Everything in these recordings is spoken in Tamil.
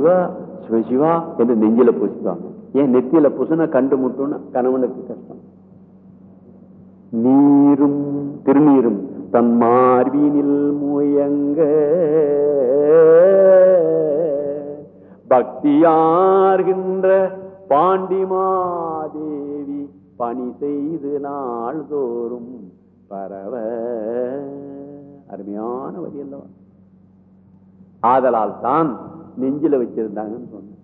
சிவசிவா சிவசிவா என்று நெஞ்சில பூசிப்பாங்க ஏன் நெத்தியில பூசினா கண்டு முட்டும்னா கணவனுக்கு கஷ்டம். நீரும் திருநீரும் தன் மார்பினில் முயங்க. பக்தியார்கின்ற பாண்டிமாதேவி பணி செய்து நாள்தோறும் பரவ. அருமையான வரி அல்லவா? ஆதலால் தான் நெஞ்சில வச்சிருந்தாங்கன்னு சொன்னேன்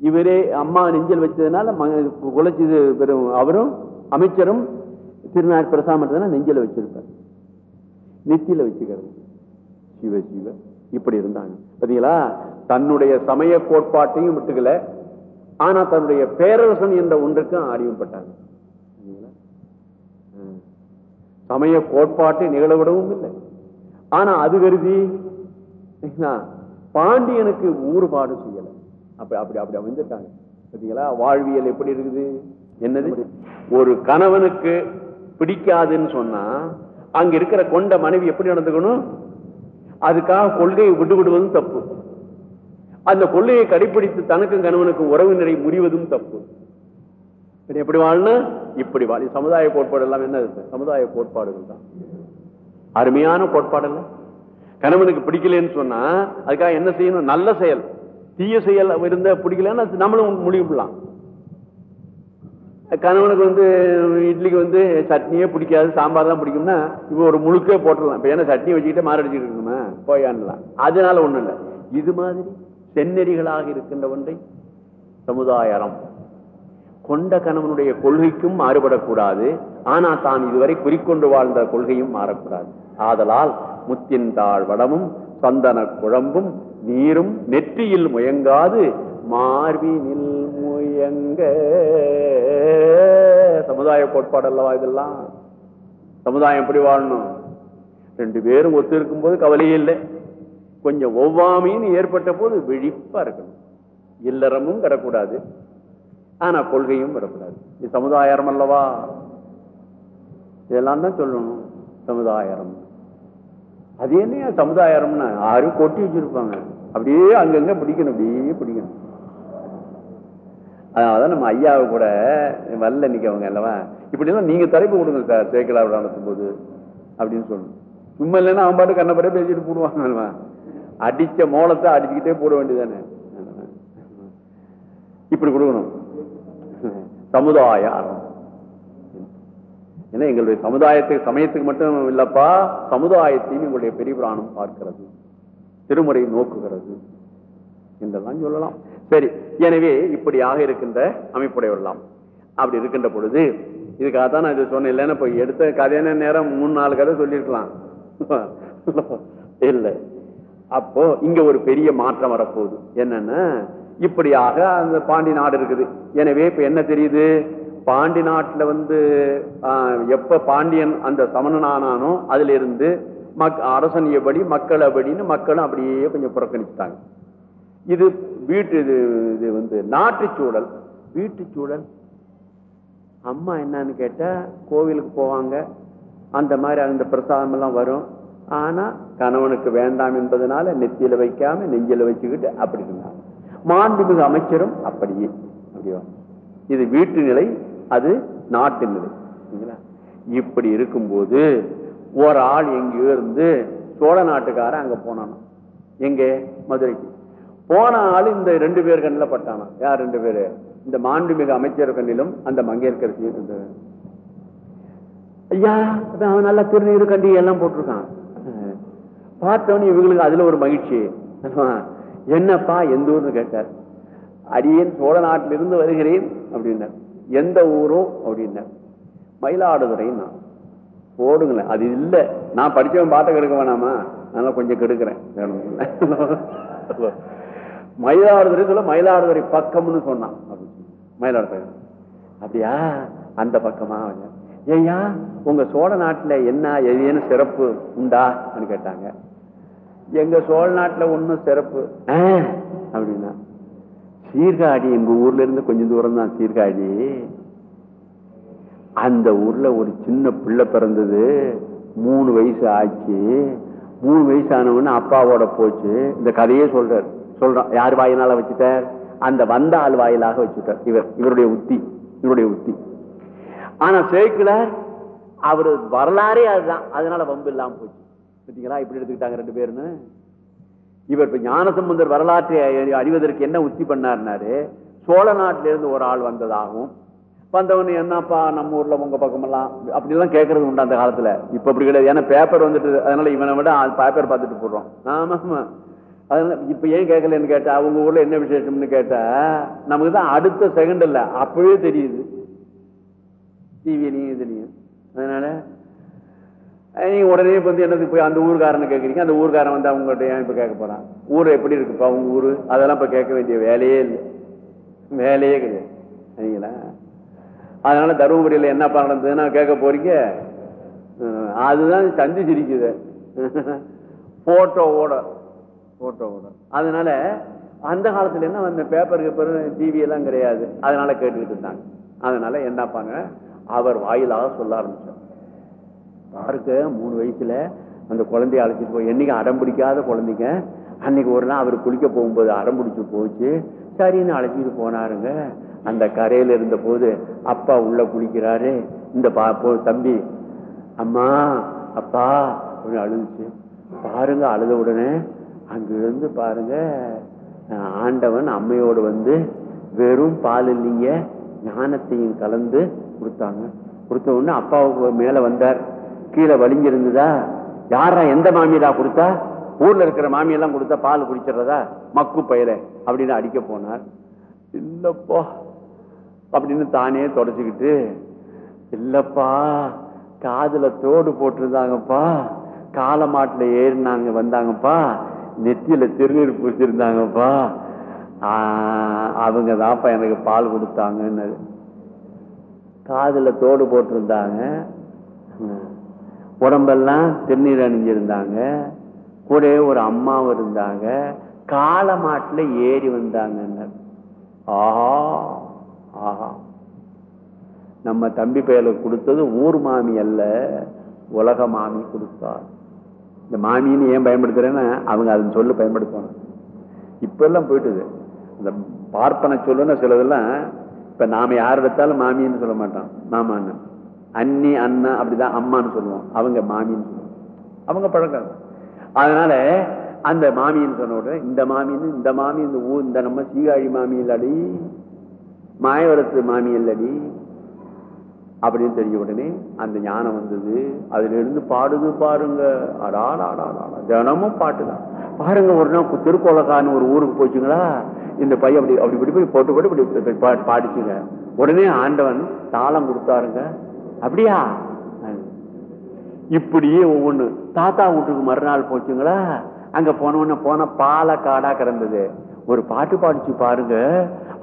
இவரே அம்மா நெஞ்சில் வச்சதுனால மக- குலைச்சது பெரும் அவரும் அமைச்சரும் திருநாள் பிரசாமத்தினா நெஞ்சில வச்சிருப்பார். நெத்தியில வச்சுக்கிறது. சிவ சிவ இப்படி இருந்தாங்க. பாத்தீங்களா? தன்னுடைய சமய கோட்பாட்டையும் விட்டுக்கல. ஆனா தன்னுடைய பேரரசன் என்ற ஒன்றுக்கும் அறிவுப்பட்டாங்க சமய கோட்பாட்டை நிகழவிடவும் இல்லை. ஆனா அது கருதி பாண்டியனுக்கு ஊறுபாடு செய்யலை. அப்படி அப்படி அப்படி வந்துட்டாங்க பார்த்தீங்களா? வாழ்வியல் எப்படி இருக்குது? என்னது? ஒரு கணவனுக்கு பிடிக்காதுன்னு சொன்னா அங்க இருக்கிற கொண்ட மனைவி எப்படி நடந்துக்கணும்? அதுக்காக கொள்கையை விட்டு விடுவதும் தப்பு. அந்த கொள்கையை கடைபிடித்து தனக்கும் கணவனுக்கும் உறவினரை முறிவதும் தப்பு. எப்படி வாழ்னா இப்படி வாழ சமுதாய கோட்பாடு எல்லாம் என்ன இருக்கு? சமுதாய கோட்பாடுகள் தான். அருமையான கோட்பாடு இல்லை கணவனுக்கு பிடிக்கலன்னு சொன்னா அதுக்காக என்ன செய்யணும்? நல்ல செயல். தீய செயல் இருந்த பிடிக்கலன்னா நம்மளும் முடிவுலாம் கணவனுக்கு வந்து இட்லிக்கு வந்து சட்னியே பிடிக்காது சாம்பார் தான் பிடிக்கும்னா இப்போ ஒரு முழுக்கே போட்டுடலாம். இப்போ ஏன்னா சட்னி வச்சுக்கிட்டு மாரடிச்சுட்டு இருக்கணுமா? போயான்லாம் அதனால ஒண்ணும் இல்லை. இது மாதிரி செந்நெறிகளாக இருக்கின்ற ஒன்றை சமுதாயம் கொண்ட கணவனுடைய கொள்கைக்கும் மாறுபடக்கூடாது. ஆனா தான் இதுவரை குறிக்கொண்டு வாழ்ந்த கொள்கையும் மாறக்கூடாது. ஆதலால் முத்தின் தாழ் வடமும் சந்தன குழம்பும் நீரும் நெற்றியில் முயங்காது மார்பினில் முயங்க. சமுதாய கோட்பாடு அல்லவா இதெல்லாம்? சமுதாயம் எப்படி வாழணும்? ரெண்டு பேரும் ஒத்து இருக்கும் போது கவலையே இல்லை. கொஞ்சம் ஒவ்வாமைன்னு ஏற்பட்ட போது விழிப்பா இருக்கணும். இல்லறமும் கிடக்கூடாது ஆனா கொள்கையும் விடக்கூடாது இது சமுதாயம் அல்லவா? இதெல்லாம் தான் சொல்லணும். சமுதாயம் அது என்ன சமுதாயம்னா? யாரும் கொட்டி வச்சிருப்பாங்க. அப்படியே அங்கங்க பிடிக்கணும் அப்படியே பிடிக்கணும். அதான் நம்ம ஐயாவை கூட வரல நிற்கவங்க அல்லவா இப்படி எல்லாம் நீங்க தலைப்பு கொடுங்க சார் சேக்கலா நடத்தும் போது அப்படின்னு சொல்லணும். சும்மா இல்லைன்னா அவன் பாட்டு கண்ணப்படியே பேசிட்டு போடுவாங்க அல்லவா அடிச்ச மோளத்தை அடிச்சுக்கிட்டே போட வேண்டியதானே இப்படி கொடுக்கணும். சமுதாயம் ஏன்னா எங்களுடைய சமுதாயத்துக்கு சமயத்துக்கு மட்டும் இல்லப்பா சமுதாயத்தையும் எங்களுடைய பெரிய புராணம் பார்க்கிறது திருமுறை நோக்குகிறது என்றெல்லாம் சொல்லலாம். சரி எனவே இப்படியாக இருக்கின்ற அமைப்புடையவர்களாம் அப்படி இருக்கின்ற பொழுது இதுக்காக தான் நான் இது சொன்னேன். இல்லைன்னா இப்போ எடுத்த கதையான நேரம் மூணு நாலு கதை சொல்லியிருக்கலாம். இல்லை. அப்போ இங்க ஒரு பெரிய மாற்றம் வரப்போகுது. என்னன்னா இப்படியாக அந்த பாண்டி நாடு இருக்குது. எனவே இப்ப என்ன தெரியுது? பாண்டி நாட்டில் வந்து எப்போ எப்ப பாண்டியன் அந்த சமணனானானோ அதுல இருந்து மக் அரசன் எப்படி மக்கள் எப்படின்னு மக்களும் அப்படியே கொஞ்சம் புறக்கணிச்சுட்டாங்க. இது வீட்டு இது இது வந்து நாட்டு சூழல். வீட்டு சூழல். அம்மா என்னன்னு கேட்டா கோவிலுக்கு போவாங்க. அந்த மாதிரி அந்த பிரசாதம் எல்லாம் வரும். ஆனா கணவனுக்கு வேண்டாம் என்பதனால நெத்தியில வைக்காம நெஞ்சில வச்சுக்கிட்டு அப்படி இருந்தாங்க. மாண்புமிகு அமைச்சரும் அப்படியே அப்படியா இது வீட்டு நிலை அது நாட்டு நிலை. இப்படி இருக்கும்போது ஒரு ஆள் எங்கேயோ இருந்து சோழ நாட்டுக்காரன் அங்க போனானா எங்க? மதுரைக்கு. போன ஆள் இந்த ரெண்டு பேர் கண்ணில் பட்டானா யார் ரெண்டு பேரு? இந்த மாண்புமிகு அமைச்சர் கண்ணிலும் அந்த மங்கையர்கரசி இருந்தது ஐயா அவன் நல்லா திருநீர் கண்டி எல்லாம் போட்டிருக்கான். அஹ் இவங்களுக்கு அதுல ஒரு மகிழ்ச்சி. என்னப்பா எந்த ஊர்னு கேட்டார். அடியேன் சோழ நாட்டிலிருந்து வருகிறேன் அப்படின்னார். எந்த ஊரோ அப்படின்னார் மயிலாடுதுறைன்னா போடுங்களேன். அது இல்லை. நான் படித்தவன் பாட்டை கெடுக்க வேணாமா? அதனால கொஞ்சம் கெடுக்கிறேன். வேணும் மயிலாடுதுறை சொல்ல மயிலாடுதுறை பக்கம்னு சொன்னான். அப்படின்னு மயிலாடுதுறை அப்படியா? அந்த பக்கமா ஏயா ஏய்யா உங்க சோழ நாட்டுல என்ன எதுன்னு சிறப்பு உண்டா? கேட்டாங்க. எங்க சோழ நாட்டுல ஒண்ணும் சிறப்பு. அப்படின்னா. சீர்காழி எங்க ஊர்ல இருந்து கொஞ்சம் தூரம் தான் சீர்காழி. அந்த ஊர்ல ஒரு சின்ன பிள்ளை பிறந்தது. மூணு வயசு ஆச்சு. மூணு வயசு ஆனவொன்னு அப்பாவோட போச்சு. இந்த கதையே சொல்றார். சொல்றான். யார் வாயினால வச்சுட்டார்? அந்த வந்த ஆள் வாயிலாக வச்சுட்டார். இவர் இவருடைய உத்தி இவருடைய உத்தி. ஆனா சேக்கிலார் அவர் வரலாறே அதுதான். அதனால வம்பு இல்லாம போச்சு. பார்த்தீங்களா? இப்படி எடுத்துக்கிட்டாங்க ரெண்டு பேருன்னு. இவர் இப்ப ஞானசம்பந்தர் வரலாற்றை அறி- அறிவதற்கு என்ன உத்தி பண்ணார்னாரு? சோழ நாட்டிலிருந்து ஒரு ஆள் வந்ததாகவும் வந்தவன் என்னப்பா நம்ம ஊர்ல உங்க பக்கமெல்லாம்? அப்படிலாம் கேட்கறது உண்டு அந்த காலத்துல. இப்ப அப்படி கிடையாது. ஏன்னா பேப்பர் வந்துட்டு அதனால இவனை விட பேப்பர் பார்த்துட்டு போடுறோம். ஆமா ஆமா. அதனால இப்ப ஏன் கேட்கலன்னு கேட்டா அவங்க ஊர்ல என்ன விசேஷம்னு கேட்டா நமக்கு தான் அடுத்த செகண்ட் இல்ல. அப்பவே தெரியுது. டிவிலையும் இதுலையும். அதனால நீங்கள் உடனே இப்போ வந்து என்னது போய் அந்த ஊருக்காரன்னு கேட்குறீங்க அந்த ஊர்காரன் வந்து அவங்கள்ட்ட ஏன் இப்போ கேட்க போகிறான் ஊர் எப்படி இருக்குப்பா அவங்க ஊர்? அதெல்லாம் இப்போ கேட்க வேண்டிய வேலையே இல்லை. வேலையே கிடையாது. சரிங்களா? அதனால் தருமபுரியில் என்னப்பா நடந்ததுன்னா கேட்க போகிறீங்க அதுதான் சந்தி சிரிக்குது. ஃபோட்டோவோட ஃபோட்டோவோட அதனால் அந்த காலத்தில் என்ன அந்த பேப்பர் பேப்பர் டிவி எல்லாம் கிடையாது. அதனால் கேட்டுக்கிட்டு இருந்தாங்க. அதனால் என்னப்பாங்க அவர் வாயிலாக சொல்ல ஆரம்பித்தார் பாருங்க மூணு வயசுல அந்த குழந்தைய அழைச்சிட்டு போய் என்னைக்கு அடம் பிடிக்காத குழந்தைங்க? அன்னைக்கு ஒரு நாள் அவர் குளிக்க போகும்போது அடம் பிடிச்சி போச்சு. சரின்னு அழைச்சிட்டு போனாருங்க. அந்த கரையில இருந்த போது அப்பா உள்ள குளிக்கிறாரு. இந்த பா தம்பி அம்மா அப்பா அப்படின்னு அழுதுச்சு. பாருங்க அழுத உடனே அங்கிருந்து பாருங்க ஆண்டவன் அம்மையோடு வந்து வெறும் பால் இல்லைங்க ஞானத்தையும் கலந்து கொடுத்தாங்க. கொடுத்த உடனே அப்பாவுக்கு மேலே வந்தார். கீழே வலிஞ்சிருந்ததா? யாரா எந்த மாமியடா கொடுத்தா? ஊர்ல இருக்கிற மாமியெல்லாம் கொடுத்தா பால் குடிச்சிடுறதா? மக்கு பயிர அப்படின்னு அடிக்க போனார். இல்லப்பா அப்படின்னு தானே தொடச்சுக்கிட்டு இல்லப்பா காதுல தோடு போட்டிருந்தாங்கப்பா கால மாட்டுல ஏறினாங்க வந்தாங்கப்பா நெத்தியில திருநீர் பிடிச்சிருந்தாங்கப்பா அவங்க தான்ப்பா எனக்கு பால் கொடுத்தாங்கன்னு காதுல தோடு போட்டிருந்தாங்க. உடம்பெல்லாம் திருநீர் அணிஞ்சிருந்தாங்க. கூட ஒரு அம்மாவும் இருந்தாங்க. கால மாட்டுல ஏறி வந்தாங்க ஆஹா ஆஹா. நம்ம தம்பி பெயருக்கு கொடுத்தது ஊர் மாமி அல்ல உலக மாமி கொடுத்தார். இந்த மாமின்னு ஏன் பயன்படுத்துறேன்னா அவங்க அதன் சொல்லு பயன்படுத்தணும் இப்ப எல்லாம் போயிட்டுது. இந்த பார்ப்பன சொல்லுன்னு சிலதெல்லாம் இப்ப நாம யார் எடுத்தாலும் மாமின்னு சொல்ல மாட்டோம். மாமான்னு அண்ணி அண்ணா அப்படிதான் அம்மான்னு சொல்லுவோம். அவங்க மாமின்னு சொல்லுவோம். அவங்க பழக்கம். அதனால அந்த மாமின்னு சொன்ன உடனே இந்த மாமின்னு இந்த மாமி இந்த ஊ இந்த நம்ம சீகாழி மாமி இல்லடி மாயவரத்து மாமி இல்லடி அப்படின்னு தெரிஞ்ச உடனே அந்த ஞானம் வந்தது. அதுல இருந்து பாடுது பாருங்க. அடாடாடாடா தினமும் பாட்டுதான் பாருங்க ஒரு நாள் திருக்கோலக்கான்னு ஒரு ஊருக்கு போச்சுங்களா? இந்த பையன் அப்படி அப்படி இப்படி போய் போட்டு போட்டு இப்படி பா- பாடிச்சுங்க. உடனே ஆண்டவன் தாளம் கொடுத்தாருங்க. அப்படியா? இப்படியே ஒவ்வொன்று தாத்தா வீட்டுக்கு மறுநாள் போச்சுங்களா? அங்க போனவொன்னு போன பாலை கிடந்தது ஒரு பாட்டு பாடிச்சு பாருங்க.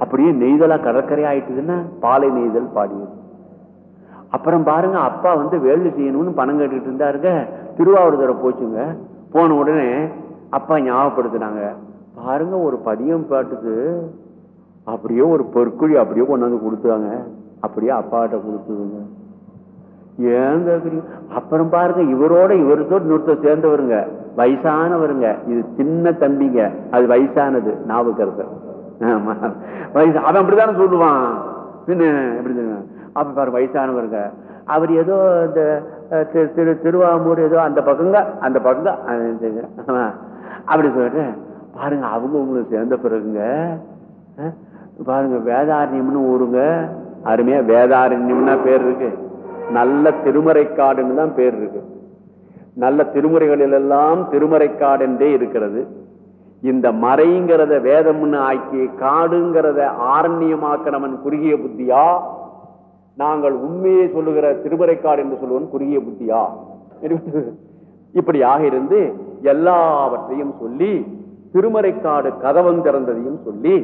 அப்படியே நெய்தலா கடற்கரை ஆயிட்டுதுன்னா பாலை நெய்தல் பாடியது. அப்புறம் பாருங்க அப்பா வந்து வேலை செய்யணும்னு பணம் கேட்டுட்டு இருந்தாருங்க. திருவாவூர் போச்சுங்க. போன உடனே அப்பா ஞாபகப்படுத்தினாங்க. பாருங்க ஒரு பதியம் பாட்டுக்கு அப்படியே ஒரு பொற்குழி அப்படியே கொண்டாந்து கொடுத்தாங்க அப்படியே அப்பாட்ட கொடுத்துருங்க ஏன் கேக்குறீங்க அப்புறம் பாருங்க இவரோட இவருத்தோட இன்னொருத்தர் சேர்ந்தவருங்க. வயசானவருங்க. இது சின்ன தம்பிங்க. அது வயசானது. ஞாபகத்தை ஆமா. வயசு அவன் அப்படித்தானே சொல்லுவான். பின்ன எப்படி அப்ப பாரு வயசானவருங்க. அவர் ஏதோ இந்த திரு- திரு திருவாமூர் ஏதோ அந்த பக்கங்க அந்த பக்கங்க அப்படி சொல்லிட்டு பாருங்க அவங்க உங்களுக்கு சேர்ந்த பிறகுங்க பாருங்க வேதாரண்யம்னு ஊருங்க. அருமையா வேதாரண்யம்னா பேர் இருக்கு. நல்ல திருமறைக்காடுன்னு தான் பேர் இருக்கு. நல்ல திருமுறைகளில் எல்லாம் திருமறைக்காடு என்றே இருக்கிறது. இந்த மறைங்கிறத வேதம்னு ஆக்கி காடுங்கிறத ஆரண்யமாக்கணவன் குறுகிய புத்தியா? நாங்கள் உண்மையை சொல்லுகிற திருமறைக்காடு என்று சொல்லுவன் குறுகிய புத்தியா? இப்படியாக இருந்து எல்லாவற்றையும் சொல்லி திருமறைக்காடு கதவம் திறந்ததையும் சொல்லி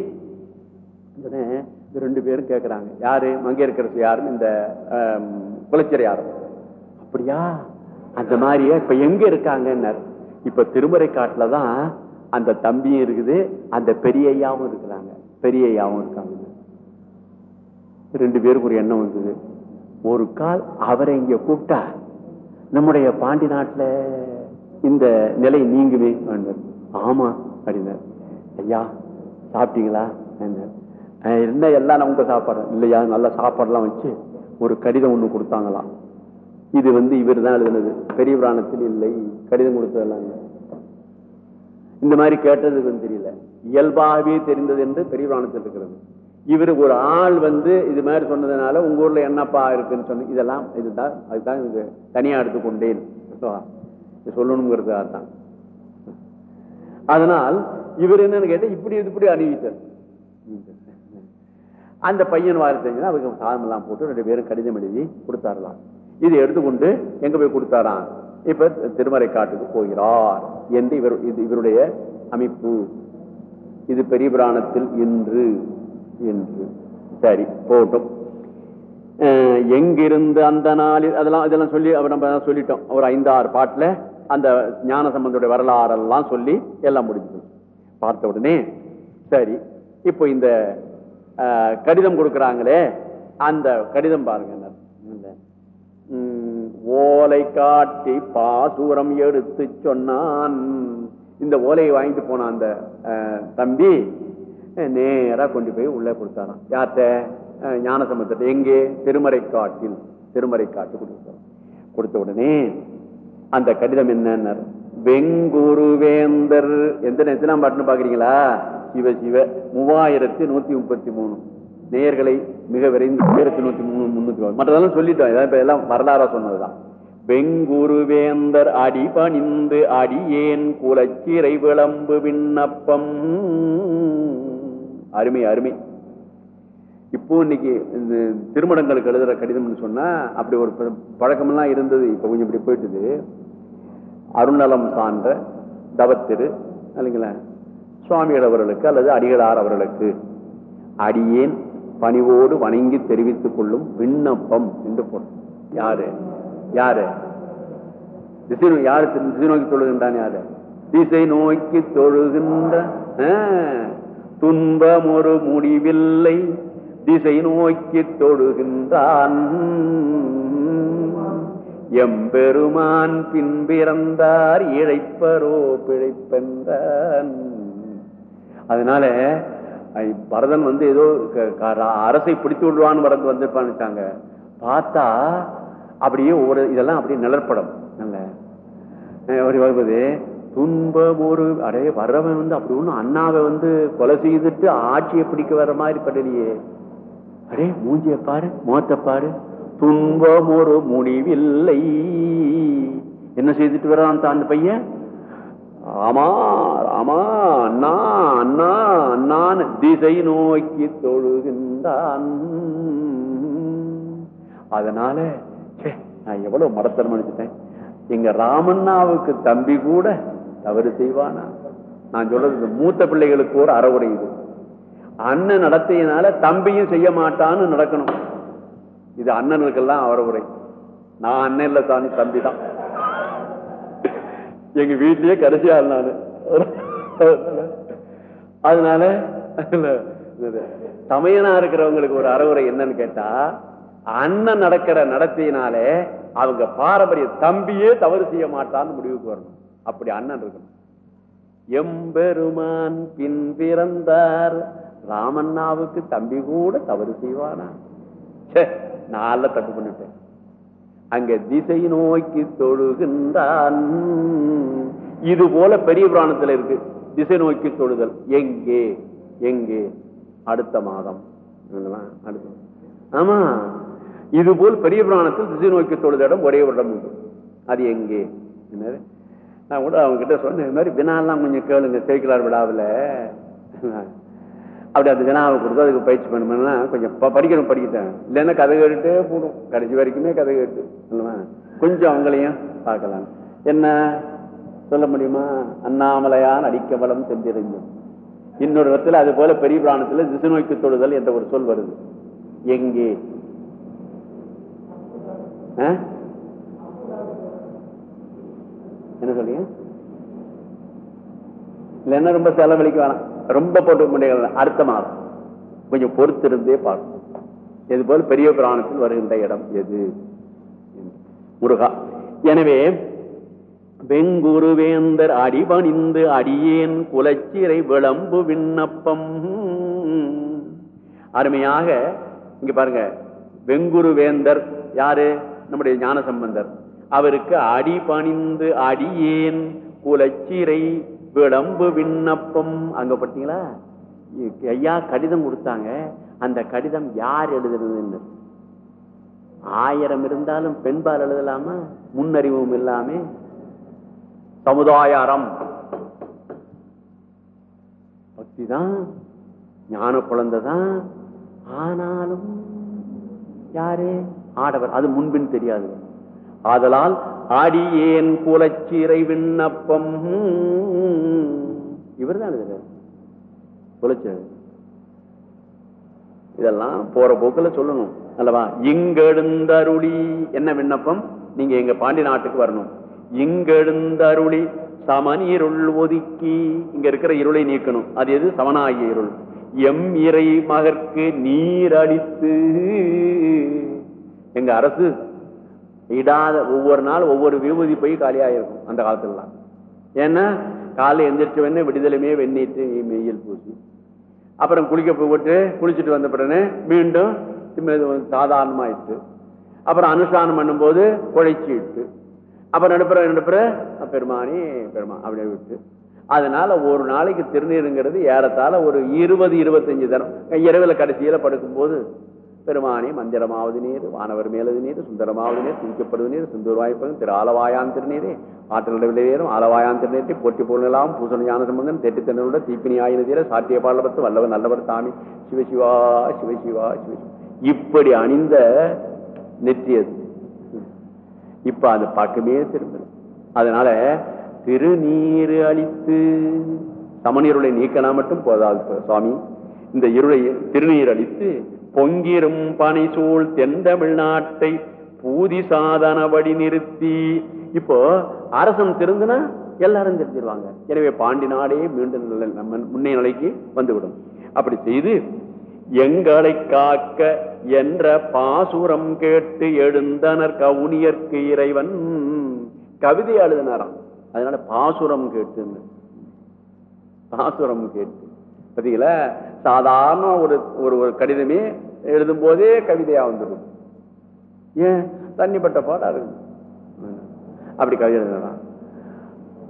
ரெண்டு பேரும் கேட்கிறாங்க யாரு? மங்கையர்கரசு யாருன்னு இந்த ஆம், யாரும் அப்படியா? அந்த மாதிரியே இப்ப எங்க இருக்காங்கன்னார். இப்ப திருமறை காட்டுல தான் அந்த தம்பியும் இருக்குது அந்த பெரிய ஐயாவும் இருக்கிறாங்க. பெரிய ஐயாவும் இருக்காங்க. ரெண்டு பேருக்கு ஒரு எண்ணம் வந்தது. ஒரு கால் அவரை இங்க கூப்பிட்டா நம்முடைய பாண்டி நாட்டுல இந்த நிலை நீங்குமே ஆமா அப்படின்னார். ஐயா சாப்பிட்டீங்களா? என்ன என்ன எல்லாம் உங்க சாப்பாடு. இல்லையா? நல்ல சாப்பாடுலாம் வச்சு ஒரு கடிதம் ஒண்ணு கொடுத்தாங்களாம். இது வந்து இவர் தான் எழுதுனது. பெரிய புராணத்தில் இல்லை. கடிதம் கொடுத்ததெல்லாம் இந்த மாதிரி கேட்டதுக்கு வந்து தெரியல. இயல்பாகவே தெரிந்தது என்று பெரிய புராணத்தில் இருக்கிறது. இவர் ஒரு ஆள் வந்து இது மாதிரி சொன்னதுனால உங்க ஊர்ல என்னப்பா இருக்குன்னு சொன்ன இதெல்லாம் இதுதான். அதுதான் இது தனியா எடுத்துக்கொண்டேன். இது சொல்லணுங்கிறதுக்காக தான் அதனால் இவர் என்னன்னு கேட்டால் இப்படி இது இப்படி அறிவித்தார் அந்த பையன் வார்த்தைங்கன்னா அவருக்கு சாதம் எல்லாம் போட்டு ரெண்டு பேரும் கடிதம் எழுதி கொடுத்தாரலாம். இதை எடுத்துக்கொண்டு எங்க போய் கொடுத்தாராம்? இப்ப திருமறை காட்டுக்கு போகிறார் என்று இவர் இது இவருடைய அமைப்பு. இது பெரிய புராணத்தில் இன்று என்று சரி போட்டோம். எங்கிருந்து அந்த நாளில் அதெல்லாம் இதெல்லாம் சொல்லி அவர் நம்ம சொல்லிட்டோம். ஒரு ஐந்தாறு பாட்டில் அந்த ஞான சம்பந்தோட வரலாறெல்லாம் சொல்லி எல்லாம் முடிஞ்சது. பார்த்த உடனே சரி இப்போ இந்த கடிதம் கொடுக்குறாங்களே அந்த கடிதம் பாருங்க ஓலை காட்டி பாசூரம் எடுத்து சொன்னான். இந்த ஓலையை வாங்கிட்டு போன அந்த அஹ், தம்பி நேரா கொண்டு போய் உள்ளே கொடுத்தாராம். யார்த்த ஞான சம்பந்தத்தை எங்கே? திருமறை காட்டில். திருமறை காட்டு கொடுத்தாராம் கொடுத்த உடனே அந்த கடிதம் என்னன்னார்? வெங்குருவேந்தர். எந்த நேரத்திலாம் பாட்டுன்னு பாக்குறீங்களா சிவ சிவ மூவாயிரத்தி நூத்தி முப்பத்தி மூணு. நேயர்களை மிக விரைந்து ஆயிரத்தி நூத்தி மூணு முன்னூத்தி மற்றதெல்லாம் சொல்லிட்டோம். இதான் இப்ப எல்லாம் வரலாறா சொன்னதுதான். வெங்குருவேந்தர் அடி பணிந்து அடியேன் குலச்சிறை விளம்பு விண்ணப்பம். அருமை அருமை. இப்போ இன்னைக்கு இந்த திருமணங்களுக்கு எழுதுற கடிதம்னு சொன்னா அப்படி ஒரு பழக்கமெல்லாம் இருந்தது. இப்ப கொஞ்சம் இப்படி போயிட்டுது. அருணலம் சான்ற தவத்திரு இல்லைங்களா? சுவாமிகள் அவர்களுக்கு அல்லது அடிகளார் அவர்களுக்கு அடியேன் பணிவோடு வணங்கி தெரிவித்துக் கொள்ளும் விண்ணப்பம் என்று போடும் யாரு? யாரு? திசை யாரு திசை நோக்கி தொழுகின்றான் யாரு? திசை நோக்கி தொழுகின்ற துன்பம் ஒரு முடிவில்லை. திசை நோக்கி தொழுகின்றான். எம்பெருமான் பின்பிறந்தார் இழைப்பரோ பிழைப்பென்றான். அதனால ஐ, பரதன் வந்து ஏதோ க- க- அரசை பிடித்து விடுவான்னு வரது வந்திருப்பான்னு பார்த்தா அப்படியே ஒரு இதெல்லாம் அப்படியே நிழற்படம். நல்ல அப்படி வருவது துன்பம் ஒரு அடே வர்றவன் வந்து அப்படி ஒன்று அண்ணாவை வந்து கொலை செய்துட்டு ஆட்சியை பிடிக்க வர்ற மாதிரி படலையே. அடே மூஞ்சிய பாரு முகத்தை பாரு. துன்பம் ஒரு முடிவில்லை. என்ன செய்துட்டு வர்றான் தான் அந்த பையன்? ஆமா ஆமா அண்ணா அண்ணா அண்ணான்னு திசை நோக்கி தொழுகின்றான். அதனால நான் எவ்வளவு மடத்தனம் நினைச்சிட்டேன். எங்க ராமண்ணாவுக்கு தம்பி கூட தவறு செய்வானா? நான் சொல்றது மூத்த பிள்ளைகளுக்கு ஒரு அறவுரை இது. அண்ணன் நடத்தையினால தம்பியும் செய்ய மாட்டான்னு நடக்கணும். இது அண்ணனுக்கெல்லாம் அறவுரை. நான் அண்ணன் இல்லை சாமி தம்பி தான் எங்க வீட்லயே கடைசியா நான். அதனால தமையனா இருக்கிறவங்களுக்கு ஒரு அறவுரை என்னன்னு கேட்டா அண்ணன் நடக்கிற நடத்தினாலே அவங்க பாரம்பரிய தம்பியே தவறு செய்ய மாட்டான்னு முடிவுக்கு வரணும். அப்படி அண்ணன் இருக்கணும். எம்பெருமான் பின் பிறந்தார். ராமண்ணாவுக்கு தம்பி கூட தவறு செய்வானா? ச்சே, தப்பு பண்ணிட்டேன். அங்க திசை நோக்கி தொழுகின்றான். இது போல பெரிய புராணத்தில் இருக்கு. திசை நோக்கி தொழுதல். எங்கே? எங்கே? அடுத்த மாதம். அடுத்த ஆமா. இது போல் பெரிய புராணத்தில் திசை நோக்கி தொழுத இடம் ஒரே ஒரு இடம் உண்டு. அது எங்கே? நான் கூட அவங்க கிட்ட சொன்னேன் இது மாதிரி வினாலாம் கொஞ்சம் கேளுங்க சேர்க்கிறார் விழாவில். அப்படி அந்த ஜனாவை கொடுத்து அதுக்கு பயிற்சி பண்ணணும்னா கொஞ்சம் படிக்கணும் படிக்கிட்டேன் இல்லைன்னா கதை கேட்டுட்டே போடும் கடைசி வரைக்குமே கதை கேட்டு சொல்லுவேன் கொஞ்சம் அவங்களையும் பார்க்கலாம். என்ன? சொல்ல முடியுமா? அண்ணாமலையான் அடிக்க வளம் சென்றிருந்தோம். இன்னொரு இடத்துல அது போல பெரிய பிராணத்துல திசை நோய்க்கு தொழுதல் என்ற ஒரு சொல் வருது. எங்கே? ஆ? என்ன சொல்றீங்க? இல்லைன்னா ரொம்ப செலவழிக்க வேணாம். ரொம்ப போட்டு முடியல. அடுத்த மாதம். கொஞ்சம் பொறுத்திருந்தே பார்க்கணும் இது போல பெரிய புராணத்தில் வருகின்ற இடம் எது? முருகா. எனவே வெங்குருவேந்தர் அடிபணிந்து அடியேன் குலச்சிறை விளம்பு விண்ணப்பம். அருமையாக இங்க பாருங்க வெங்குருவேந்தர் யாரு? நம்முடைய ஞான சம்பந்தர் அவருக்கு அடிபணிந்து அடியேன் குலச்சிறை விளம்பு விண்ணப்பம். அங்க பார்த்தீங்களா ஐயா கடிதம் கொடுத்தாங்க. அந்த கடிதம் யார் எழுதுறதுன்னு ஆயிரம் இருந்தாலும் பெண்பால் எழுதலாமா? முன்னறிவும் இல்லாம. சமுதாய அறம் பக்தி தான் ஞான குழந்தைதான். ஆனாலும் யாரு? ஆடவர். அது முன்பின் தெரியாது. ஆதலால் ஆடியேன் குலச்சிறை விண்ணப்பம். இவர். தான் எழுதுறாரு குலச்சிறை இதெல்லாம் போற போக்குல சொல்லணும். அல்லவா? இங்கெழுந்தருளி. என்ன விண்ணப்பம்? நீங்க எங்க பாண்டி நாட்டுக்கு வரணும். இங்கெழுந்தருளி இருள் ஒதுக்கி. இங்க இருக்கிற இருளை நீக்கணும். அது எது? சமனாகிய இருள். எம் இறை மகற்கு நீர் அடித்து எங்க அரசு இடாத ஒவ்வொரு நாள் ஒவ்வொரு விபூதி போய் காலியாயிருக்கும் அந்த காலத்துலலாம். ஏன்னா காலை எந்திரிச்ச உடனே விடுதலையுமே வெந்நீட்டு மெய்யல் பூசி. அப்புறம் குளிக்க போட்டு குளிச்சுட்டு வந்த பிறகு மீண்டும் சாதாரணமாயிட்டு அப்புறம் அனுஷ்டானம் பண்ணும்போது குழைச்சிட்டு அப்புறம் நடுப்புற நடுப்புற பெருமானி பெருமா அப்படியே விட்டு. அதனால ஒரு நாளைக்கு திருநீருங்கிறது ஏறத்தாழ ஒரு இருபது இருபத்தஞ்சு தரம். இரவில் கடைசியில் படுக்கும்போது பெருமானி மந்திரமாவது நீர் வானவர் மேலது நீர் சுந்தரமாவது நீர் துதிக்கப்படுவது நீர் சுந்தூர் வாய்ப்பதும் திரு ஆலவாயான் திருநீரே. ஆற்றல் விளைவேறும் ஆலவாயான் திருநீரை போட்டி போலாம் பூசண ஞான சம்பந்தம் தெட்டி தன்னோட தீப்பினி ஆயின தீர சாட்டிய பாலபத்து வல்லவர் நல்லவர் சாமி. சிவசிவா சிவசிவா சிவசிவா இப்படி அணிந்த நெற்றியது. இப்ப அது பக்கமே திரும்ப அதனால திருநீர் அளித்து சமநீருளை நீக்கினா மட்டும் போதாது சுவாமி. இந்த இருளை திருநீர் அளித்து பொங்கிரும் பனைசூழ் தென்தமிழ்நாட்டை பூதி சாதனபடி நிறுத்தி. இப்போ அரசன் திருந்துனா எல்லாரும் தெரிஞ்சிருவாங்க எனவே பாண்டி நாடே மீண்டும் முன்னே நிலைக்கு வந்துவிடும். அப்படி செய்து எங்களை காக்க என்ற பாசுரம் கேட்டு எழுந்தனர் கவுனியர்க்கு இறைவன். கவிதை எழுதினாராம் அதனால பாசுரம் கேட்டு பாசுரம் கேட்டு பார்த்தீங்களா சாதாரண ஒரு ஒரு ஒரு கடிதமே எழுதும் போதே கவிதையா வந்துடும். ஏன்? தண்ணிப்பட்ட பாடா இருக்கு அப்படி கவிதை எழுதுறான்.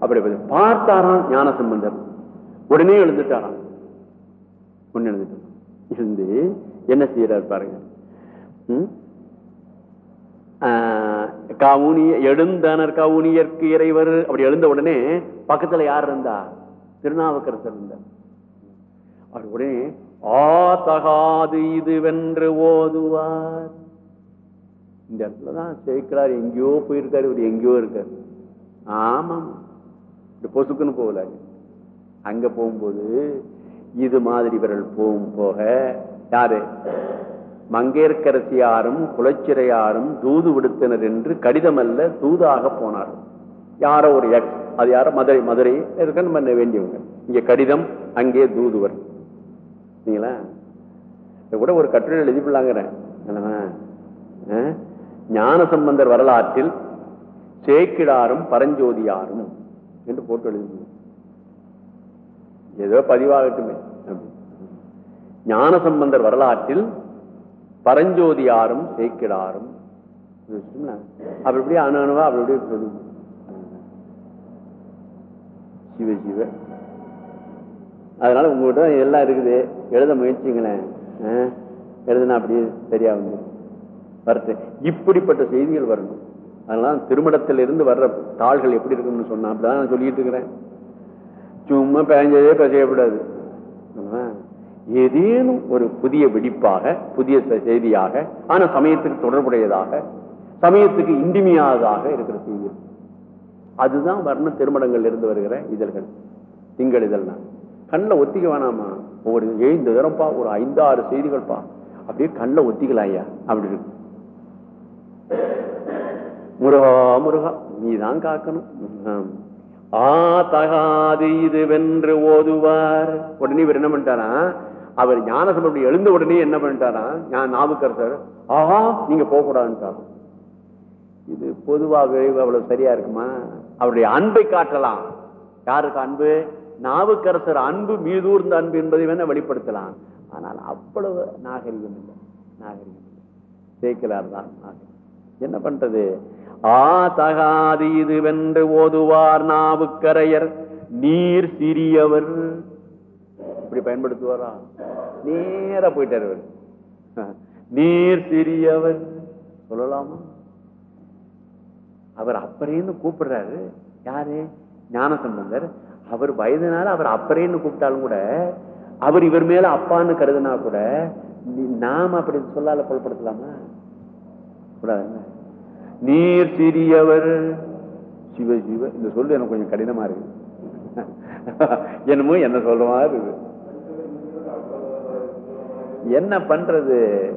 அப்படி பார்த்தாராம் ஞான சம்பந்தர் உடனே எழுந்துட்டாராம் ஒன்னு எழுந்துட்டான் இருந்து என்ன செய்யறாரு பாருங்க. காவுனி எழுந்தனர் கவுனியர்க்கு இறைவர். அப்படி எழுந்த உடனே பக்கத்துல யார் இருந்தா? திருநாவுக்கரசர் இருந்தார். அவர் உடனே ஆ தகாது ஓதுவார். இந்த இடத்துலதான் சேர்க்கிறார் எங்கேயோ போயிருக்காரு இவர் எங்கேயோ இருக்காரு. ஆமாம். இந்த பொசுக்குன்னு போகல அங்க போகும்போது இது மாதிரி இவர்கள் போகும் போக யாரு? மங்கேற்கரசியாரும் குலச்சிறையாரும் தூது விடுத்தனர் என்று கடிதம் அல்ல தூதாக போனார் யாரோ ஒரு எக்ஸ் அது யாரோ மதுரை மதுரை இருக்கன்னு பண்ண வேண்டியவங்க. இங்க கடிதம் அங்கே தூதுவர். சரிங்களா கூட ஒரு கட்டுரை எழுதிப்பிடலாங்கிறேன். ஞான சம்பந்தர் வரலாற்றில் சேக்கிடாரும் பரஞ்சோதியாரும் என்று போட்டு எழுதி ஏதோ பதிவாகட்டுமே. ஞான சம்பந்தர் வரலாற்றில் பரஞ்சோதியாரும் சேக்கிடாரும். அப்படி இப்படி அணு அணுவா அப்படி இப்படி சொல்லு சிவ சிவ. அதனால உங்ககிட்ட எல்லாம் இருக்குது. எழுத முயற்சிங்களேன். எழுதுனா அப்படியே சரியா வந்து வரட்டு. இப்படிப்பட்ட செய்திகள் வரணும். அதெல்லாம் திருமணத்திலிருந்து வர்ற தாள்கள் எப்படி இருக்கும்னு சொன்னா அப்படிதான் நான் சொல்லிட்டு இருக்கிறேன். சும்மா பேஞ்சதே பேசக்கூடாது. ஏதேனும் ஒரு புதிய வெடிப்பாக புதிய செய்தியாக ஆனா சமயத்துக்கு தொடர்புடையதாக சமயத்துக்கு இன்றிமையாததாக இருக்கிற செய்தி. அதுதான் வர்ண திருமணங்கள் இருந்து வருகிற இதழ்கள். திங்கள் இதழ்னா. கண்ணில் ஒத்திக்க வேணாமா? ஒவ்வொரு இந்த தரப்பா ஒரு ஐந்தாறு ஆறு செய்திகள்ப்பா அப்படியே கண்ணில் ஒத்திக்கலாயா அப்படி இருக்கு. முருகா முருகா நீதான் காக்கணும். ஆ தகாது இது வென்று ஓதுவார். உடனே இவர் என்ன பண்ணிட்டாரா? அவர் ஞானசம்படி எழுந்த உடனே என்ன பண்ணிட்டாரா? ஞான நாமக்கரசர் ஆஹா நீங்க போக இது பொதுவாக அவ்வளவு சரியா இருக்குமா? அவருடைய அன்பை காட்டலாம். யாருக்கு அன்பு? நாவுக்கரசர் அன்பு மீதூர்ந்த அன்பு என்பதை வேணா வெளிப்படுத்தலாம். ஆனால் அவ்வளவு நாகரிகம் இல்லை. நாகரிகம் இல்லை. சேக்கிலார் தான் நாகரிகம். என்ன பண்றது? ஆ தகாது இது வென்று ஓதுவார் நாவுக்கரையர். நீர் சிறியவர். இப்படி பயன்படுத்துவாரா? நேரா போயிட்டார் நீர் சிறியவர். சொல்லலாமா? அவர் அப்பறேன்னு கூப்பிடுறாரு. யாரு? ஞானசம்பந்தர். அவர் வயதுனால அவர் அப்பறேன்னு கூப்பிட்டாலும் கூட அவர் இவர் மேல அப்பான்னு கருதுனா கூட நீ- அப்படி சொல்லால புலப்படுத்தலாமா? கூடாதுங்க. நீர் சிறியவர் சிவ சிவ இந்த சொல்லு எனக்கு கொஞ்சம் கடினமா இருக்கு. என்னமோ என்ன சொல்ற மாதிரி இருக்கு. என்ன பண்றது?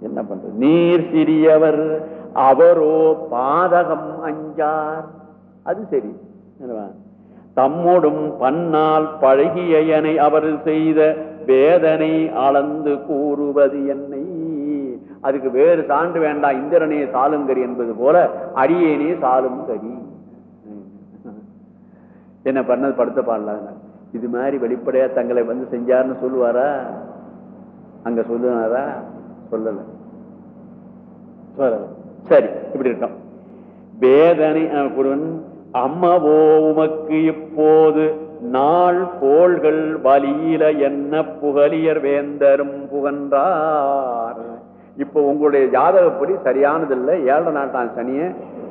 என்ன பண்றது? நீர் சிறியவர் அவரோ பாதகம் அஞ்சார். அது சரி. என்னவா? தம்மோடும் பன்னால் பழகியனை அவர் செய்த வேதனை அளந்து கூறுவது என்னை. அதுக்கு வேறு சான்று வேண்டாம் இந்திரனே சாலும் கறி என்பது போல அடியேனே சாலும் கரி என்ன பண்ணது? படுத்த பாடலாங்க இது மாதிரி வெளிப்படையா தங்களை வந்து செஞ்சாருன்னு சொல்லுவாரா? அங்க சொல்லுனாரா? சொல்லல. சொல்லல. சரி இப்படி இருக்கோம் வேதனை குருவன் அம்மவோ உமக்கு இப்போது நாள் கோள்கள் வலியில என்ன புகலியர் வேந்தரும் புகன்றார். இப்போ உங்களுடைய ஜாதகப்படி சரியானதில்லை. ஏழை நாட்டான் சனிய.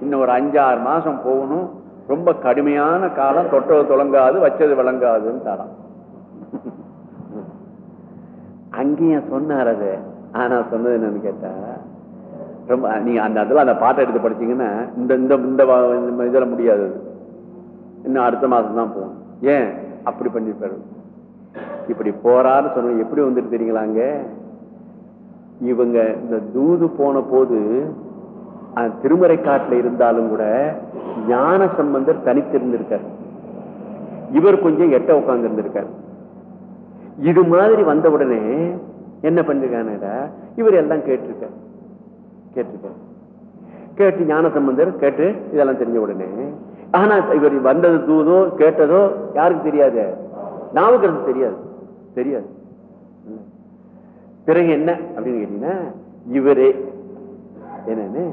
இன்னும் ஒரு அஞ்சாறு மாசம் போகணும். ரொம்ப கடுமையான காலம் தொட்டது தொடங்காது வச்சது விளங்காதுன்னு தரான். அங்கேயும் சொன்னார் அது. ஆனா சொன்னது என்னன்னு கேட்டா ரொம்ப நீங்க அந்த இடத்துல அந்த பாட்டை எடுத்து படிச்சீங்கன்னா இந்த இந்த இந்த இதில் முடியாது இன்னும் அடுத்த மாதம் தான் போகும் ஏன்? அப்படி பண்ணியிருப்பாரு. இப்படி போறாருன்னு சொன்ன எப்படி வந்துட்டு தெரியுங்களாங்க இவங்க இந்த தூது போன போது திருமறை காட்டில் இருந்தாலும் கூட ஞான சம்பந்தர் தனித்திருந்திருக்கார். இவர் கொஞ்சம் எட்ட உட்கார்ந்து இருந்திருக்கார் இது மாதிரி வந்த உடனே என்ன பண்ணிருக்கானடா இவர் எல்லாம் கேட்டிருக்கார். கேட்டிருக்கார் கேட்டு ஞான சம்பந்தர் கேட்டு இதெல்லாம் தெரிஞ்ச உடனே ஆனா இவர் வந்தது தூதோ கேட்டதோ யாருக்கு தெரியாது? நாவுக்கு தெரியாது. தெரியாது. பிறகு என்ன அப்படின்னு கேட்டீங்கன்னா இவரே. என்னன்னு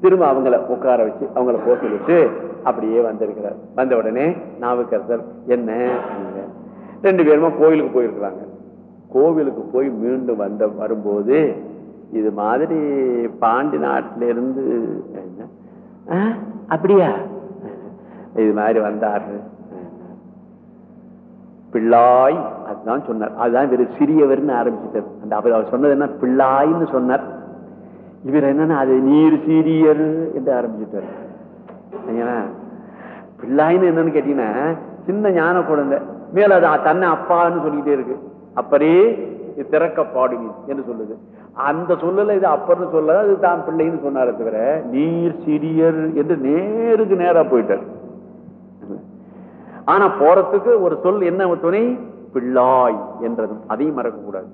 திரும்ப அவங்கள உட்கார வச்சு அவங்கள போட்டு விட்டு அப்படியே வந்திருக்கிறார். வந்த உடனே நாவுக்கரசர் என்ன? அப்படிங்க. ரெண்டு பேருமா கோயிலுக்கு போயிருக்கிறாங்க. கோவிலுக்கு போய் மீண்டும் வந்த வரும்போது இது மாதிரி பாண்டி நாட்டில இருந்து என்ன, "ஆ, அப்படியா? இது மாதிரி வந்தாரு. பிள்ளாய் அதுதான் சொன்னார். அதுதான் இவர் சிறியவர்னு ஆரம்பிச்சிட்டார். அந்த அவர் அவர் சொன்னது என்ன? பிள்ளாய்ன்னு சொன்னார். இவர் என்னன்னா அது நீர் சீரியர் என்று ஆரம்பிச்சிட்டார்? பிள்ளாய்ன்னு என்னன்னு கேட்டீங்கன்னா சின்ன ஞான குழந்தை மேல அது தன்னை அப்பான்னு சொல்லிக்கிட்டே இருக்கு. அப்பரே திறக்க பாடுவி என்று சொல்லுது. அந்த சொல்லல இது அப்பர்னு சொல்ல அது தான் பிள்ளைன்னு சொன்னாரே தவிர நீர் சிறியர் என்று நேருக்கு நேரா போயிட்டார். ஆனா போறதுக்கு ஒரு சொல் என்ன துணை? பிள்ளாய் என்றதும். அதையும் மறக்க கூடாது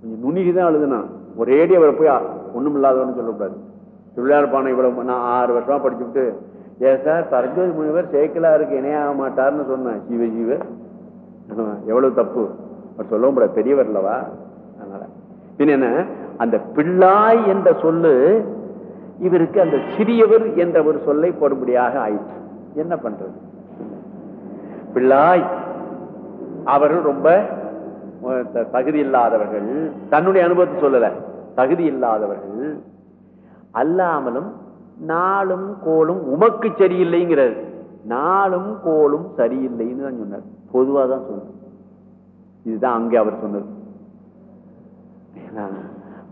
கொஞ்சம் நுணுகிதான் எழுதுனா. ஒரேடி அவரை போய் ஒண்ணும் இல்லாதவன்னு சொல்லக்கூடாது. திருவிழாப்பானை பானை இவ்வளவு நான் ஆறு வருஷமா படிச்சுட்டு ஏன் சார் பரஞ்சோதி முனிவர் சேக்கலாருக்கு இணையாக மாட்டார்னு சொன்னேன். ஜீவ ஜீவ எவ்வளவு தப்பு. அவர் சொல்லவும் கூடாது பெரியவர் இல்லவா என்ன? அந்த பிள்ளாய் என்ற சொல்லு இவருக்கு அந்த சிறியவர் என்ற ஒரு சொல்லை போடும்படியாக ஆயிற்று. என்ன பண்றது? பிள்ளாய் அவர்கள் ரொம்ப தகுதி இல்லாதவர்கள். தன்னுடைய அனுபவத்தை சொல்லல. தகுதி இல்லாதவர்கள். அல்லாமலும் நாளும் கோலும் உமக்கு சரியில்லைங்கிறது நாளும் கோலும் சரியில்லைன்னு தான் சொன்னார். பொதுவாக தான் சொன்னார் இதுதான் அங்கே அவர் சொன்னது.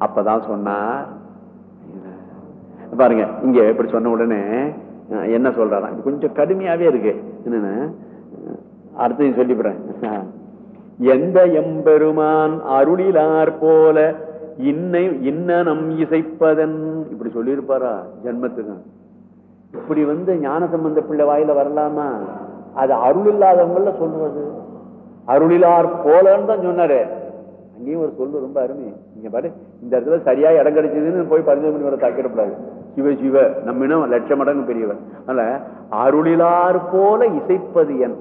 அப்பதான் சொன்னா பாருங்க இங்க இப்படி சொன்ன உடனே என்ன சொல்றாரா? கொஞ்சம் கடுமையாவே இருக்கு. என்னன்னு? அடுத்தது அடுத்ததையும் சொல்லிவிடுறேன். எந்த எம்பெருமான் அருளிலார் போல இன்னை இன்னனம் இசைப்பதன் இப்படி சொல்லியிருப்பாரா? ஜென்மத்துக்கு. இப்படி வந்து ஞான சம்பந்த பிள்ளை வாயில வரலாமா? அது அருள் இல்லாதவங்கள சொல்லுவது. அருளிலார் போலன்னு தான் சொன்னாரு. நீ ஒரு சொல்லு ரொம்ப அருமை. நீங்க பாரு இந்த இடத்துல சரியா இடம் கிடைச்சதுன்னு போய் பதினஞ்சு மணி வரை தாக்கிடக்கூடாது. சிவ சிவ நம்மினம் லட்சம் மடங்கு பெரியவர். அதனால அருளிலார் போல இசைப்பது என்.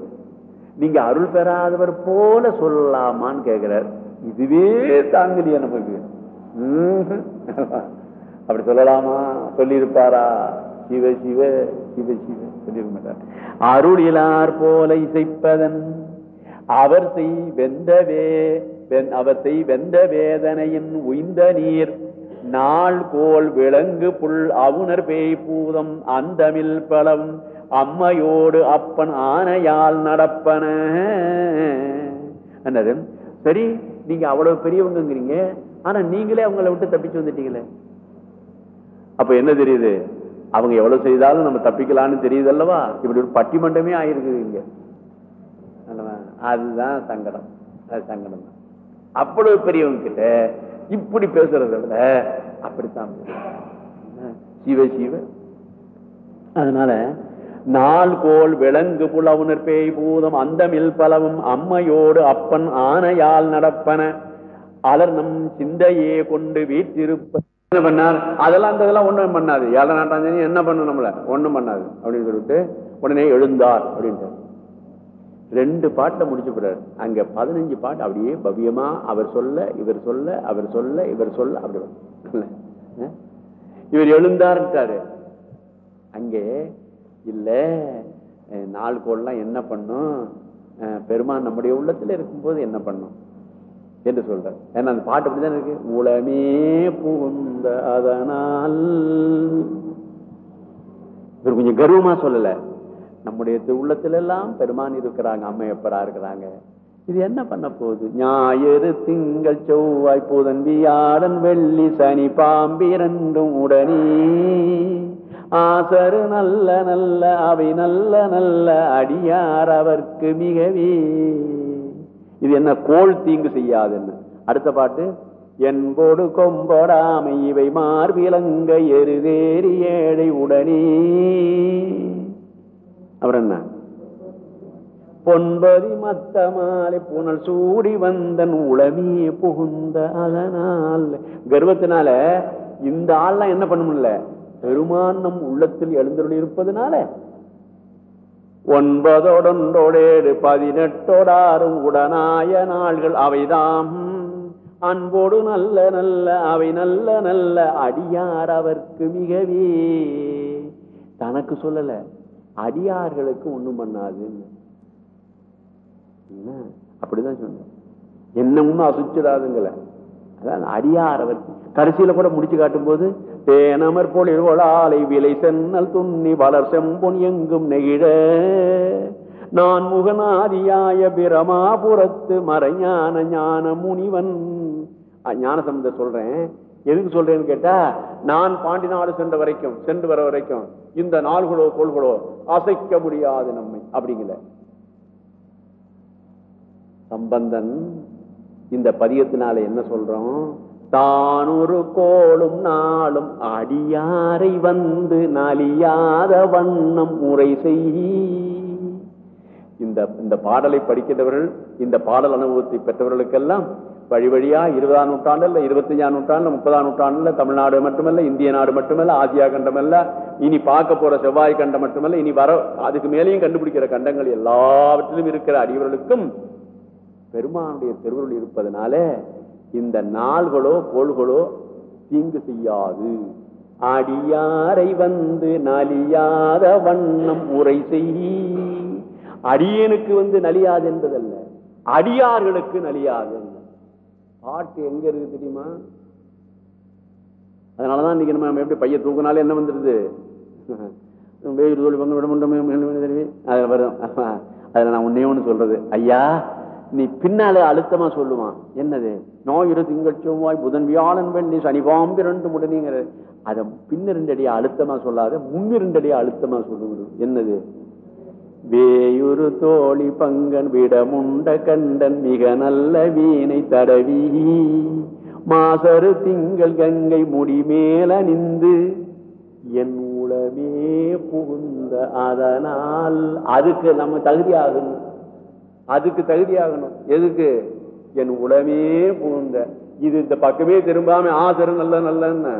நீங்க அருள் பெறாதவர் போல சொல்லலாமான்னு கேட்கிறார் இதுவே தாங்கலி நமக்கு ம்ஹும். அப்படி சொல்லலாமா? சொல்லியிருப்பாரா? சிவ சிவ சிவ சிவ. சொல்லியிருக்க மாட்டார். அருளிலார் போல இசைப்பதன். அவர் செய் வெந்தவே வெந்- வெந்த வேதனையின் உய்ந்த நீர். நாள் கோல் விலங்கு புல் அவுணர் பேய் பூதம் அந்தமில் பலம். அம்மையோடு அப்பன் ஆனையால் நடப்பன. என்னது? சரி நீங்க அவ்வளவு பெரியவங்கிறீங்க ஆனா நீங்களே அவங்கள விட்டு தப்பிச்சு வந்துட்டீங்களே. அப்ப என்ன தெரியுது? அவங்க எவ்வளவு செய்தாலும் நம்ம தப்பிக்கலாம்னு தெரியுது அல்லவா? இப்படி ஒரு பட்டிமண்டமே ஆயிருக்குது இங்க. அல்லவா? அதுதான் சங்கடம். அது சங்கடம் தான் அவ்வளவு பெரியவங்க கிட்ட இப்படி பேசுறத விட அப்படித்தான் சிவ சிவ. அதனால நாள் கோல் விலங்கு புலவுணர் பேய் பூதம் அந்தமில் பலவும் அம்மையோடு அப்பன் ஆனையால் நடப்பன. அலர் நம் சிந்தையே கொண்டு வீட்டிருப்ப என்ன பண்ணார்? அதெல்லாம் அந்த இதெல்லாம் ஒண்ணும் பண்ணாது ஏழை நாட்டாஞ்சனி என்ன பண்ணும் நம்மள? ஒண்ணும் பண்ணாது அப்படின்னு சொல்லிட்டு உடனே எழுந்தார் அப்படின்ட்டு ரெண்டு பாட்டை முடிச்சு போறாரு. அங்க பதினஞ்சு பாட்டு அப்படியே பவ்யமா அவர் சொல்ல இவர் சொல்ல அவர் சொல்ல இவர் சொல்ல அப்படி இவர் எழுந்தார்ட்டாரு அங்கே இல்ல நாலு நாள் என்ன பண்ணும்? அஹ், பெருமான் நம்முடைய உள்ளத்துல இருக்கும்போது என்ன பண்ணும்? என்று சொல்றார். ஏன்னா அந்த பாட்டு அப்படிதான் இருக்கு? உளமே புகுந்த அதனால் இவர் கொஞ்சம் கர்வமா சொல்லலை. நம்முடைய திரு உள்ளத்துல எல்லாம் பெருமான் இருக்கிறாங்க அம்மையப்பரா இருக்கிறாங்க. இது என்ன பண்ண போகுது? ஞாயிறு திங்கள் செவ்வாய் புதன் வியாழன் வெள்ளி சனி பாம்பிரண்டும் உடனே. ஆசரு நல்ல நல்ல அவை நல்ல நல்ல அடியார் அவர்க்கு மிகவே. இது என்ன கோல் தீங்கு செய்யாதுன்னு அடுத்த பாட்டு என்போடு கொம்பொடாமை இவை மார்பிலங்க எருதேறி ஏழை உடனே. அவர் என்ன? பொன்பதி மத்த மாலை புனல் சூடி வந்தன் உளமே புகுந்த அதனால் கர்வத்தினால இந்த ஆள்லாம் என்ன பண்ண முடியல? பெருமான் நம் உள்ளத்தில் எழுந்தருள் இருப்பதனால. ஒன்பதோடொன்றோடேடு பதினெட்டோடாரும் உடனாய நாள்கள் அவைதாம். அன்போடு நல்ல நல்ல அவை நல்ல நல்ல அடியார் அவர்க்கு மிகவே. தனக்கு சொல்லலை. அடியார்களுக்கு ஒண்ணும் பண்ணாது. அப்படிதான் சொன்ன என்ன ஒண்ணும் அசுச்சிடாதுங்கள. அதான் அடியார் அவர் கடைசியில கூட முடிச்சு காட்டும் போது தேனமர் பொழில்கொளாலை விலை சென்னல் துண்ணி வளர் செம்பொன் எங்கும் நெகிழ. நான் முகநாதியாய பிரமாபுரத்து மறைஞான ஞான முனிவன் ஞானசம்பந்த சொல்றேன். எதுக்கு சொல்றேன்னு கேட்டா நான் பாண்டி நாடு சென்ற வரைக்கும் சென்று வர வரைக்கும் இந்த நாள்களோ கோள்களோ அசைக்க முடியாது நம்மை அப்படிங்கிற சம்பந்தன் இந்த பதியத்தினால என்ன சொல்றோம்? தான் ஒரு கோளும் நாளும் அடியாரை வந்து நலியாத வண்ணம் முறை செய் இந்த இந்த பாடலை படிக்கின்றவர்கள் இந்த பாடல் அனுபவத்தை பெற்றவர்களுக்கெல்லாம் வழி வழியா இருபதாம் நூற்றாண்டுல இருபத்தஞ்சாம் நூற்றாண்டுல முப்பதாம் நூற்றாண்டுல தமிழ்நாடு மட்டுமல்ல இந்திய நாடு மட்டுமல்ல ஆசியா கண்டமல்ல இனி பார்க்க போற செவ்வாய் கண்டம் மட்டுமல்ல இனி வர அதுக்கு மேலேயும் கண்டுபிடிக்கிற கண்டங்கள் எல்லாவற்றிலும் இருக்கிற அடியவர்களுக்கும் பெருமானுடைய திருவருள் இருப்பதனால இந்த நாள்களோ கோள்களோ தீங்கு செய்யாது. அடியாரை வந்து நலியாத வண்ணம் உரை செய். அடியனுக்கு வந்து நலியாது என்பதல்ல அடியார்களுக்கு நலியாது. பாட்டு எங்க இருக்கு தெரியுமா? அதனாலதான் இன்னைக்கு நம்ம எப்படி பைய தூக்குனாலே என்ன வந்துருது வேறு தோழி பங்கு விட முடியுமே வரும் அதுல நான் உன்னையே ஒண்ணு சொல்றது. ஐயா நீ பின்னாலே அழுத்தமா சொல்லுவான். என்னது? நோயிரு திங்கள் செவ்வாய் புதன் வியாழன் வெள்ளி சனி பாம்பு ரெண்டு முடனிங்கிற அதை பின்னிரண்டடியா அழுத்தமா சொல்லாத முன்னிரண்டடியா அழுத்தமா சொல்லுவது என்னது? வேயுரு தோழி பங்கன் விடமுண்ட கண்டன் மிக நல்ல வீணை தடவி. மாசரு திங்கள் கங்கை முடி மேல நின்று என் உளமே புகுந்த அதனால். அதுக்கு நம்ம தகுதியாகணும். அதுக்கு தகுதியாகணும். எதுக்கு? என் உளமே புகுந்த. இது இந்த பக்கமே திரும்பாம ஆசரு நல்ல நல்லன்னு.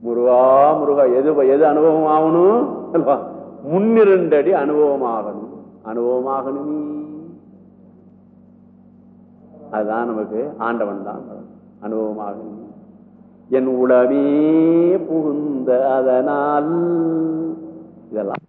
முருகா முருகா எது எது அனுபவம் ஆகணும்? முன்னிரண்டடி அனுபவமாகணும். அனுபவமாகணுமே. அதுதான் நமக்கு ஆண்டவன் தான் அனுபவமாகணும். என் உளமே புகுந்த அதனால் இதெல்லாம்